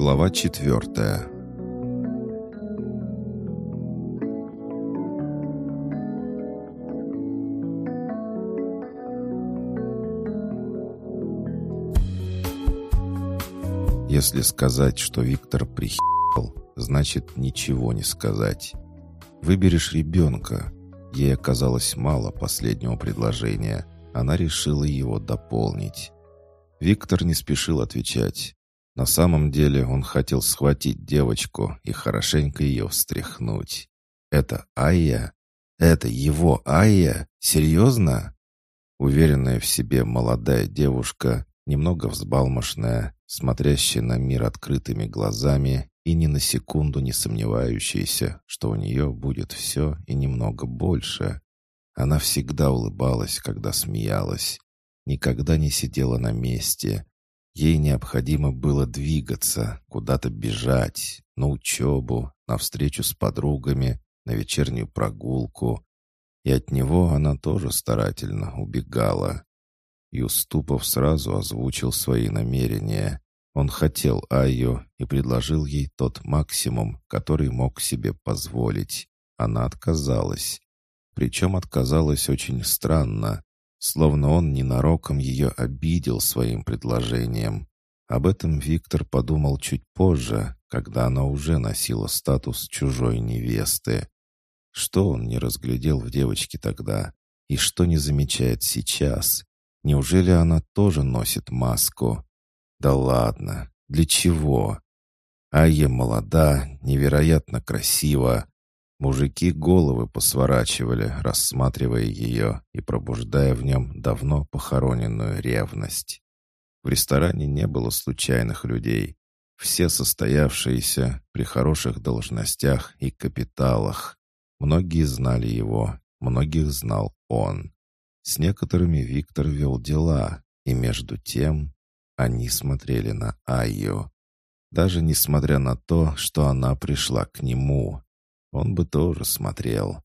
Глава четвертая Если сказать, что Виктор прихил, значит ничего не сказать. Выберешь ребенка. Ей оказалось мало последнего предложения. Она решила его дополнить. Виктор не спешил отвечать. На самом деле он хотел схватить девочку и хорошенько ее встряхнуть. «Это Айя? Это его Айя? Серьезно?» Уверенная в себе молодая девушка, немного взбалмошная, смотрящая на мир открытыми глазами и ни на секунду не сомневающаяся, что у нее будет все и немного больше. Она всегда улыбалась, когда смеялась, никогда не сидела на месте. Ей необходимо было двигаться, куда-то бежать, на учебу, на встречу с подругами, на вечернюю прогулку. И от него она тоже старательно убегала. Юступов сразу озвучил свои намерения. Он хотел Айю и предложил ей тот максимум, который мог себе позволить. Она отказалась. Причем отказалась очень странно, словно он ненароком ее обидел своим предложением. Об этом Виктор подумал чуть позже, когда она уже носила статус чужой невесты. Что он не разглядел в девочке тогда? И что не замечает сейчас? Неужели она тоже носит маску? Да ладно, для чего? Айя молода, невероятно красива, Мужики головы посворачивали, рассматривая ее и пробуждая в нем давно похороненную ревность. В ресторане не было случайных людей. Все состоявшиеся при хороших должностях и капиталах. Многие знали его, многих знал он. С некоторыми Виктор вел дела, и между тем они смотрели на Айю. Даже несмотря на то, что она пришла к нему, он бы тоже смотрел.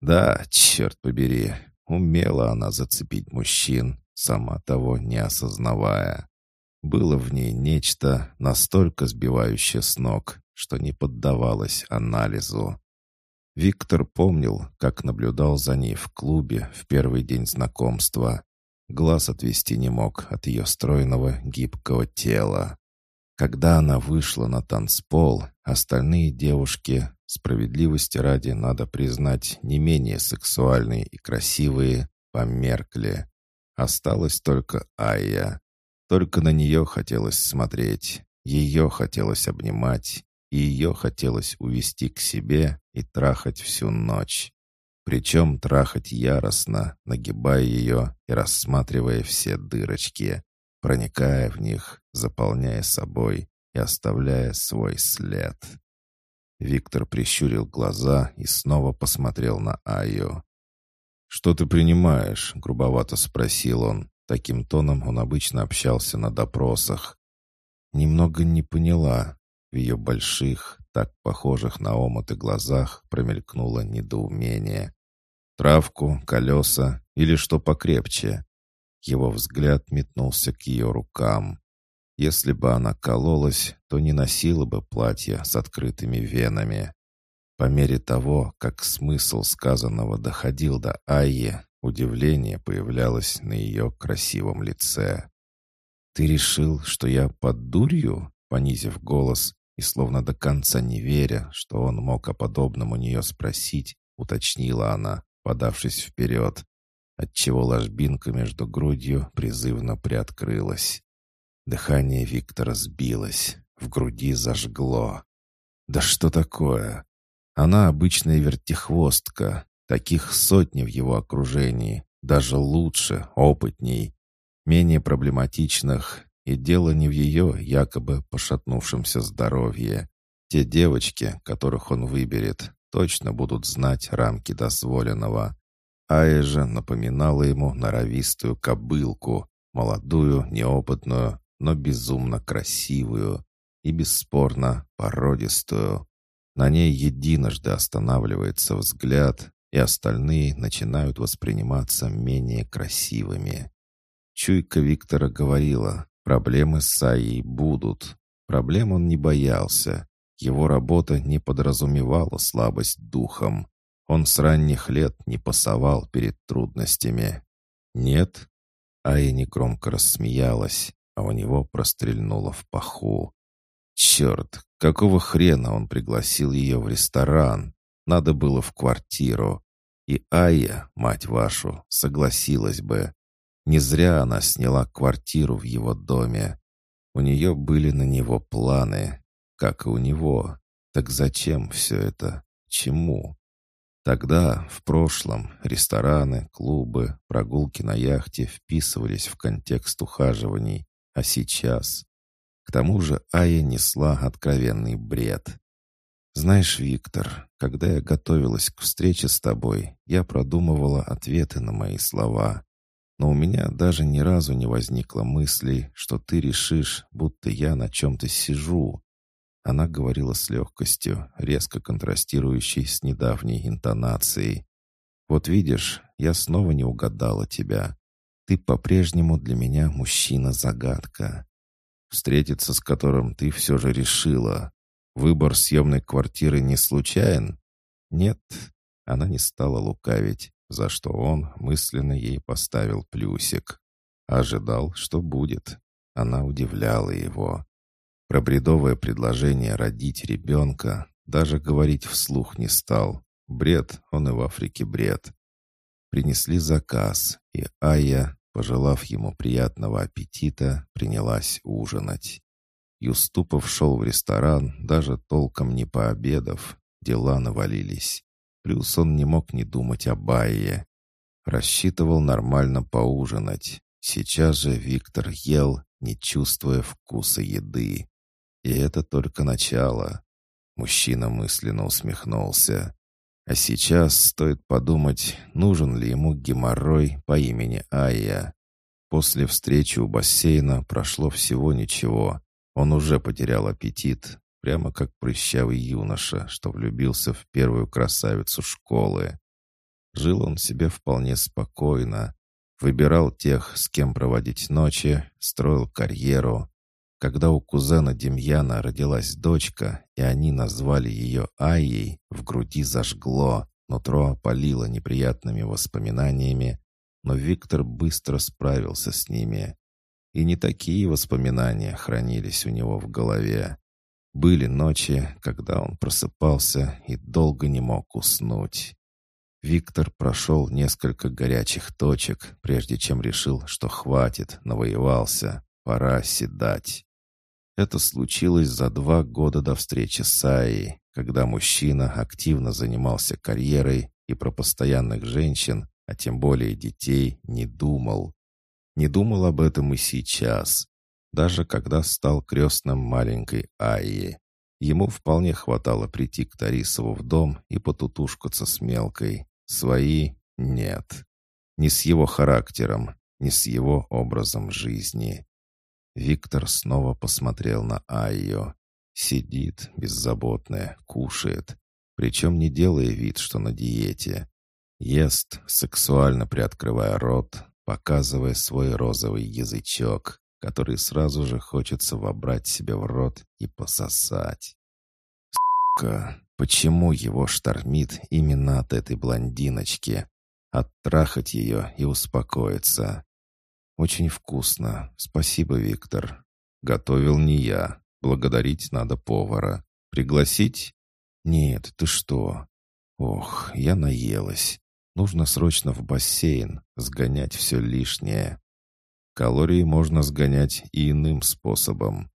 Да, черт побери, умела она зацепить мужчин, сама того не осознавая. Было в ней нечто настолько сбивающее с ног, что не поддавалось анализу. Виктор помнил, как наблюдал за ней в клубе в первый день знакомства. Глаз отвести не мог от ее стройного гибкого тела. Когда она вышла на танцпол, остальные девушки, справедливости ради надо признать, не менее сексуальные и красивые, померкли. Осталась только Айя. Только на нее хотелось смотреть, ее хотелось обнимать, и ее хотелось увести к себе и трахать всю ночь. Причем трахать яростно, нагибая ее и рассматривая все дырочки проникая в них, заполняя собой и оставляя свой след. Виктор прищурил глаза и снова посмотрел на Айо. «Что ты принимаешь?» — грубовато спросил он. Таким тоном он обычно общался на допросах. Немного не поняла. В ее больших, так похожих на омуты глазах промелькнуло недоумение. «Травку, колеса или что покрепче?» Его взгляд метнулся к ее рукам. Если бы она кололась, то не носила бы платье с открытыми венами. По мере того, как смысл сказанного доходил до Айи, удивление появлялось на ее красивом лице. «Ты решил, что я под дурью?» Понизив голос и словно до конца не веря, что он мог о подобном у нее спросить, уточнила она, подавшись вперед отчего ложбинка между грудью призывно приоткрылась. Дыхание Виктора сбилось, в груди зажгло. «Да что такое? Она обычная вертихвостка, таких сотни в его окружении, даже лучше, опытней, менее проблематичных, и дело не в ее якобы пошатнувшемся здоровье. Те девочки, которых он выберет, точно будут знать рамки дозволенного. Ая же напоминала ему норовистую кобылку, молодую, неопытную, но безумно красивую и, бесспорно, породистую. На ней единожды останавливается взгляд, и остальные начинают восприниматься менее красивыми. Чуйка Виктора говорила, проблемы с Аей будут. Проблем он не боялся. Его работа не подразумевала слабость духом. Он с ранних лет не пасовал перед трудностями. «Нет?» Ая негромко рассмеялась, а у него прострельнуло в паху. «Черт, какого хрена он пригласил ее в ресторан? Надо было в квартиру. И Ая, мать вашу, согласилась бы. Не зря она сняла квартиру в его доме. У нее были на него планы, как и у него. Так зачем все это? Чему? Тогда, в прошлом, рестораны, клубы, прогулки на яхте вписывались в контекст ухаживаний, а сейчас... К тому же Ая несла откровенный бред. «Знаешь, Виктор, когда я готовилась к встрече с тобой, я продумывала ответы на мои слова. Но у меня даже ни разу не возникло мысли, что ты решишь, будто я на чем-то сижу. Она говорила с легкостью, резко контрастирующей с недавней интонацией. «Вот видишь, я снова не угадала тебя. Ты по-прежнему для меня мужчина-загадка. Встретиться с которым ты все же решила. Выбор съемной квартиры не случайен?» «Нет». Она не стала лукавить, за что он мысленно ей поставил плюсик. Ожидал, что будет. Она удивляла его. Про бредовое предложение родить ребенка даже говорить вслух не стал. Бред, он и в Африке бред. Принесли заказ, и Ая, пожелав ему приятного аппетита, принялась ужинать. Юступов шел в ресторан, даже толком не пообедав. Дела навалились. Плюс он не мог не думать о Байе. Рассчитывал нормально поужинать. Сейчас же Виктор ел, не чувствуя вкуса еды. И это только начало. Мужчина мысленно усмехнулся. А сейчас стоит подумать, нужен ли ему геморрой по имени Айя. После встречи у бассейна прошло всего ничего. Он уже потерял аппетит, прямо как прыщавый юноша, что влюбился в первую красавицу школы. Жил он себе вполне спокойно, выбирал тех, с кем проводить ночи, строил карьеру, когда у кузена Демьяна родилась дочка, и они назвали ее Айей, в груди зажгло, нутро опалило неприятными воспоминаниями, но Виктор быстро справился с ними. И не такие воспоминания хранились у него в голове. Были ночи, когда он просыпался и долго не мог уснуть. Виктор прошел несколько горячих точек, прежде чем решил, что хватит, навоевался, пора седать. Это случилось за два года до встречи с Аей, когда мужчина активно занимался карьерой и про постоянных женщин, а тем более детей, не думал. Не думал об этом и сейчас, даже когда стал крестным маленькой Айи. Ему вполне хватало прийти к Тарисову в дом и потутушкаться с мелкой. Свои — нет. Не с его характером, не с его образом жизни. Виктор снова посмотрел на Айо. Сидит, беззаботная, кушает. Причем не делая вид, что на диете. Ест, сексуально приоткрывая рот, показывая свой розовый язычок, который сразу же хочется вобрать себе в рот и пососать. Сука, почему его штормит именно от этой блондиночки? Оттрахать ее и успокоиться. «Очень вкусно. Спасибо, Виктор. Готовил не я. Благодарить надо повара. Пригласить?» «Нет, ты что?» «Ох, я наелась. Нужно срочно в бассейн, сгонять все лишнее. Калории можно сгонять и иным способом».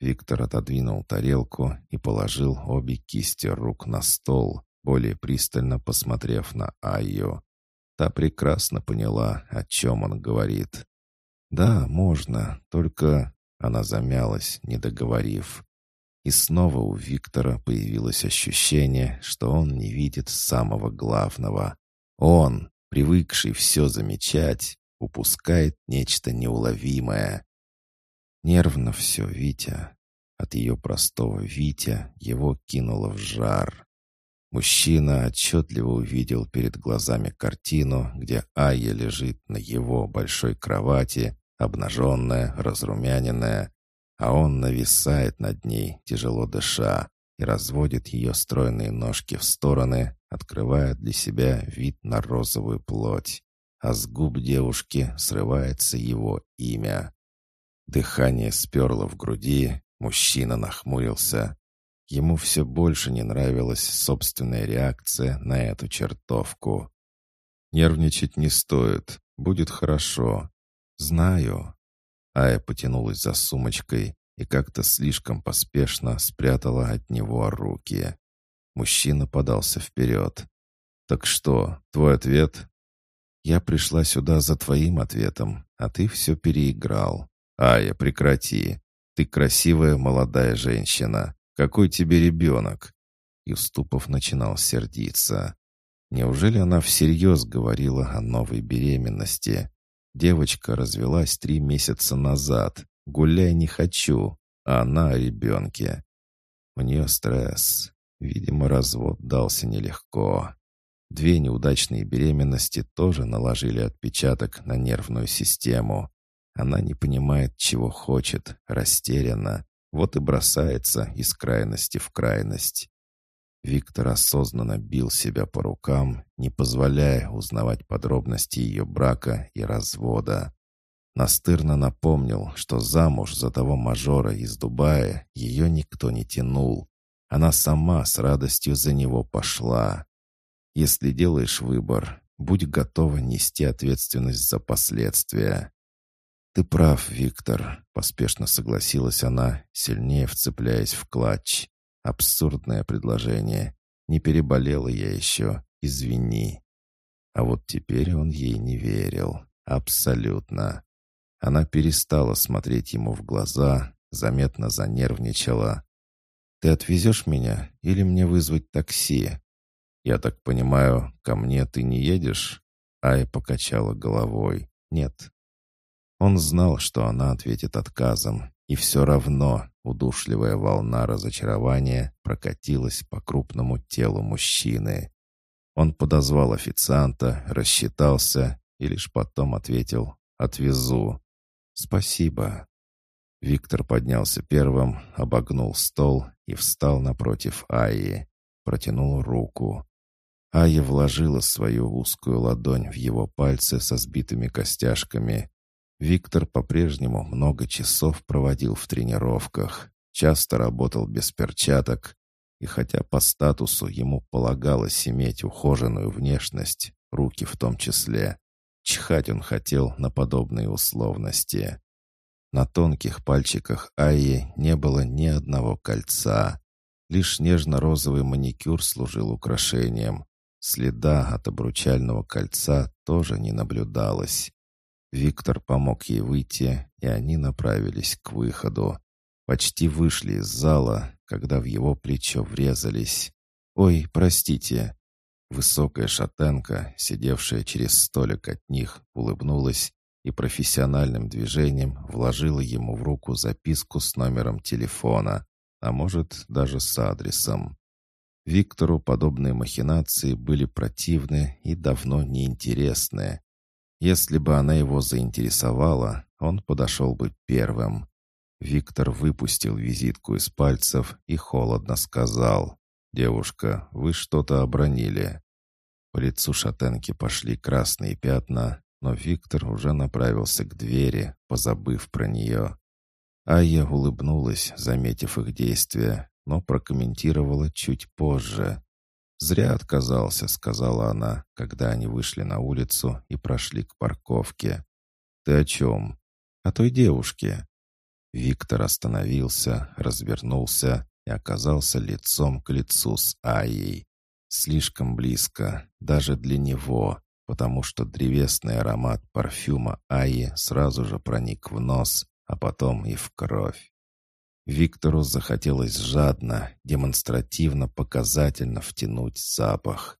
Виктор отодвинул тарелку и положил обе кисти рук на стол, более пристально посмотрев на Айо. Та прекрасно поняла, о чем он говорит. «Да, можно, только...» Она замялась, не договорив. И снова у Виктора появилось ощущение, что он не видит самого главного. Он, привыкший все замечать, упускает нечто неуловимое. Нервно все, Витя. От ее простого Витя его кинуло в жар. Мужчина отчетливо увидел перед глазами картину, где Айя лежит на его большой кровати, обнаженная, разрумяненная, а он нависает над ней, тяжело дыша, и разводит ее стройные ножки в стороны, открывая для себя вид на розовую плоть. А с губ девушки срывается его имя. Дыхание сперло в груди, мужчина нахмурился. Ему все больше не нравилась собственная реакция на эту чертовку. «Нервничать не стоит, будет хорошо. Знаю». Ая потянулась за сумочкой и как-то слишком поспешно спрятала от него руки. Мужчина подался вперед. «Так что, твой ответ?» «Я пришла сюда за твоим ответом, а ты все переиграл. Ая, прекрати. Ты красивая молодая женщина. Какой тебе ребенок?» Юступов начинал сердиться. Неужели она всерьез говорила о новой беременности? Девочка развелась три месяца назад. Гуляй не хочу, а она о ребенке. У нее стресс. Видимо, развод дался нелегко. Две неудачные беременности тоже наложили отпечаток на нервную систему. Она не понимает, чего хочет, растеряна, вот и бросается из крайности в крайность. Виктор осознанно бил себя по рукам, не позволяя узнавать подробности ее брака и развода. Настырно напомнил, что замуж за того мажора из Дубая ее никто не тянул. Она сама с радостью за него пошла. Если делаешь выбор, будь готова нести ответственность за последствия. «Ты прав, Виктор», — поспешно согласилась она, сильнее вцепляясь в клатч. Абсурдное предложение. Не переболела я еще. Извини. А вот теперь он ей не верил. Абсолютно. Она перестала смотреть ему в глаза, заметно занервничала. «Ты отвезешь меня или мне вызвать такси?» «Я так понимаю, ко мне ты не едешь?» Ая покачала головой. «Нет». Он знал, что она ответит отказом, и все равно удушливая волна разочарования прокатилась по крупному телу мужчины. Он подозвал официанта, рассчитался и лишь потом ответил «Отвезу». «Спасибо». Виктор поднялся первым, обогнул стол и встал напротив Аи. Протянул руку. Ая вложила свою узкую ладонь в его пальцы со сбитыми костяшками Виктор по-прежнему много часов проводил в тренировках, часто работал без перчаток, и хотя по статусу ему полагалось иметь ухоженную внешность, руки в том числе, чихать он хотел на подобные условности. На тонких пальчиках Айи не было ни одного кольца. Лишь нежно-розовый маникюр служил украшением. Следа от обручального кольца тоже не наблюдалось. Виктор помог ей выйти, и они направились к выходу. Почти вышли из зала, когда в его плечо врезались. «Ой, простите!» Высокая шатенка, сидевшая через столик от них, улыбнулась и профессиональным движением вложила ему в руку записку с номером телефона, а может, даже с адресом. Виктору подобные махинации были противны и давно неинтересны. Если бы она его заинтересовала, он подошел бы первым. Виктор выпустил визитку из пальцев и холодно сказал, «Девушка, вы что-то обронили». По лицу шатенки пошли красные пятна, но Виктор уже направился к двери, позабыв про нее. Айя улыбнулась, заметив их действия, но прокомментировала чуть позже. «Зря отказался», — сказала она, когда они вышли на улицу и прошли к парковке. «Ты о чем?» «О той девушке». Виктор остановился, развернулся и оказался лицом к лицу с Айей. Слишком близко, даже для него, потому что древесный аромат парфюма Айи сразу же проник в нос, а потом и в кровь. Виктору захотелось жадно, демонстративно, показательно втянуть запах.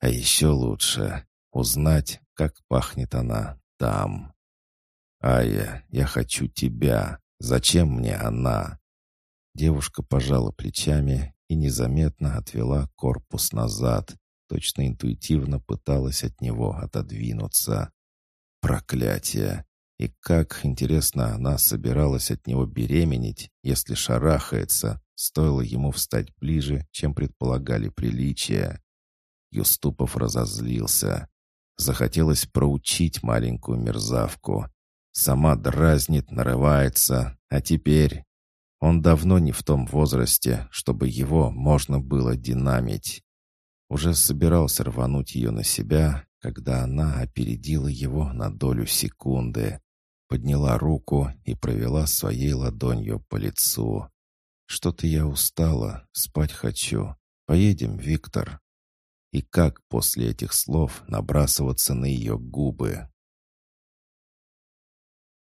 А еще лучше узнать, как пахнет она там. «Ая, я хочу тебя. Зачем мне она?» Девушка пожала плечами и незаметно отвела корпус назад, точно интуитивно пыталась от него отодвинуться. «Проклятие! И как, интересно, она собиралась от него беременеть, если шарахается, стоило ему встать ближе, чем предполагали приличия. Юступов разозлился. Захотелось проучить маленькую мерзавку. Сама дразнит, нарывается, а теперь... Он давно не в том возрасте, чтобы его можно было динамить. Уже собирался рвануть ее на себя, когда она опередила его на долю секунды подняла руку и провела своей ладонью по лицу. «Что-то я устала, спать хочу. Поедем, Виктор». И как после этих слов набрасываться на ее губы?